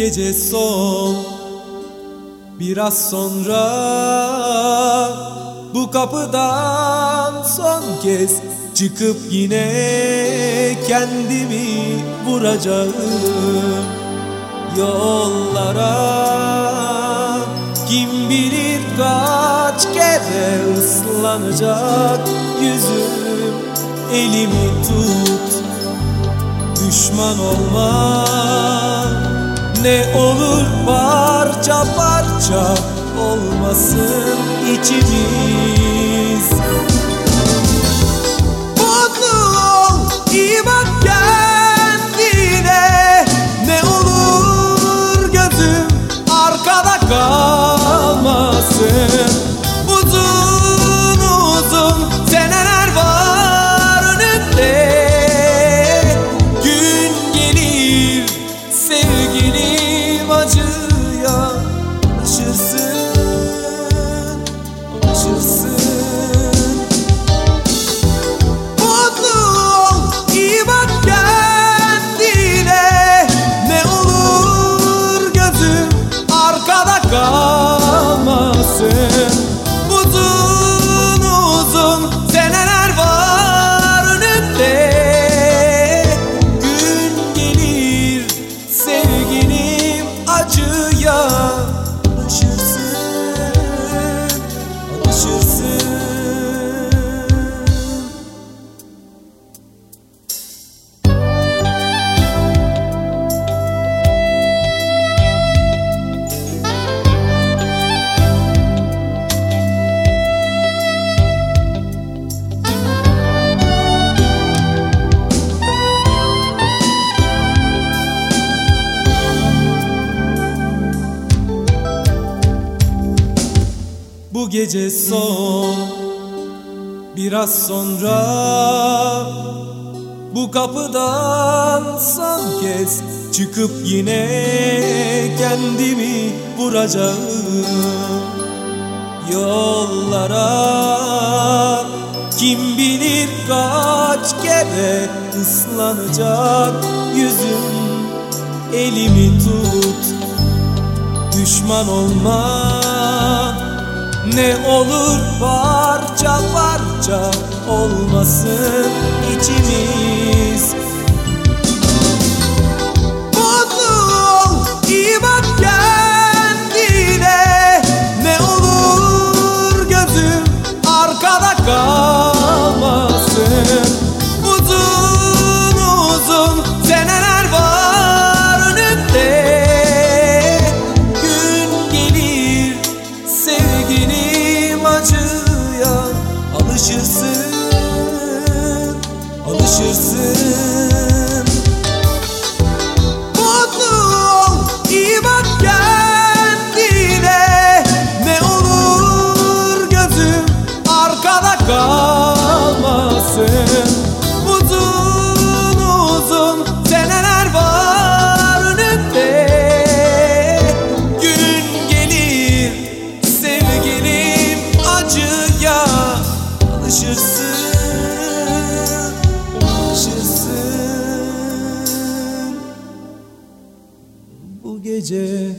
gece son. Biraz sonra bu kapıdan son kez Çıkıp yine kendimi vuracağım. Yollara kim bilir kaç kere ıslanacak yüzüm. Elimi tut düşman olma Ne olur parça parça olmasın içimiz gece son. Biraz sonra Bu kapıdan son kez Çıkıp yine kendimi vuracağım. Yollara Kim bilir kaç kere ıslanacak yüzüm. Elimi tut düşman olma Ne olur parça parça olmasın içimiz alışırsın Mutlu ol, iyi bak kendine. Ne olur gözüm arkada kalmasın. Uzun uzun seneler var Gün gelir sevgilim acıya alışırsın gece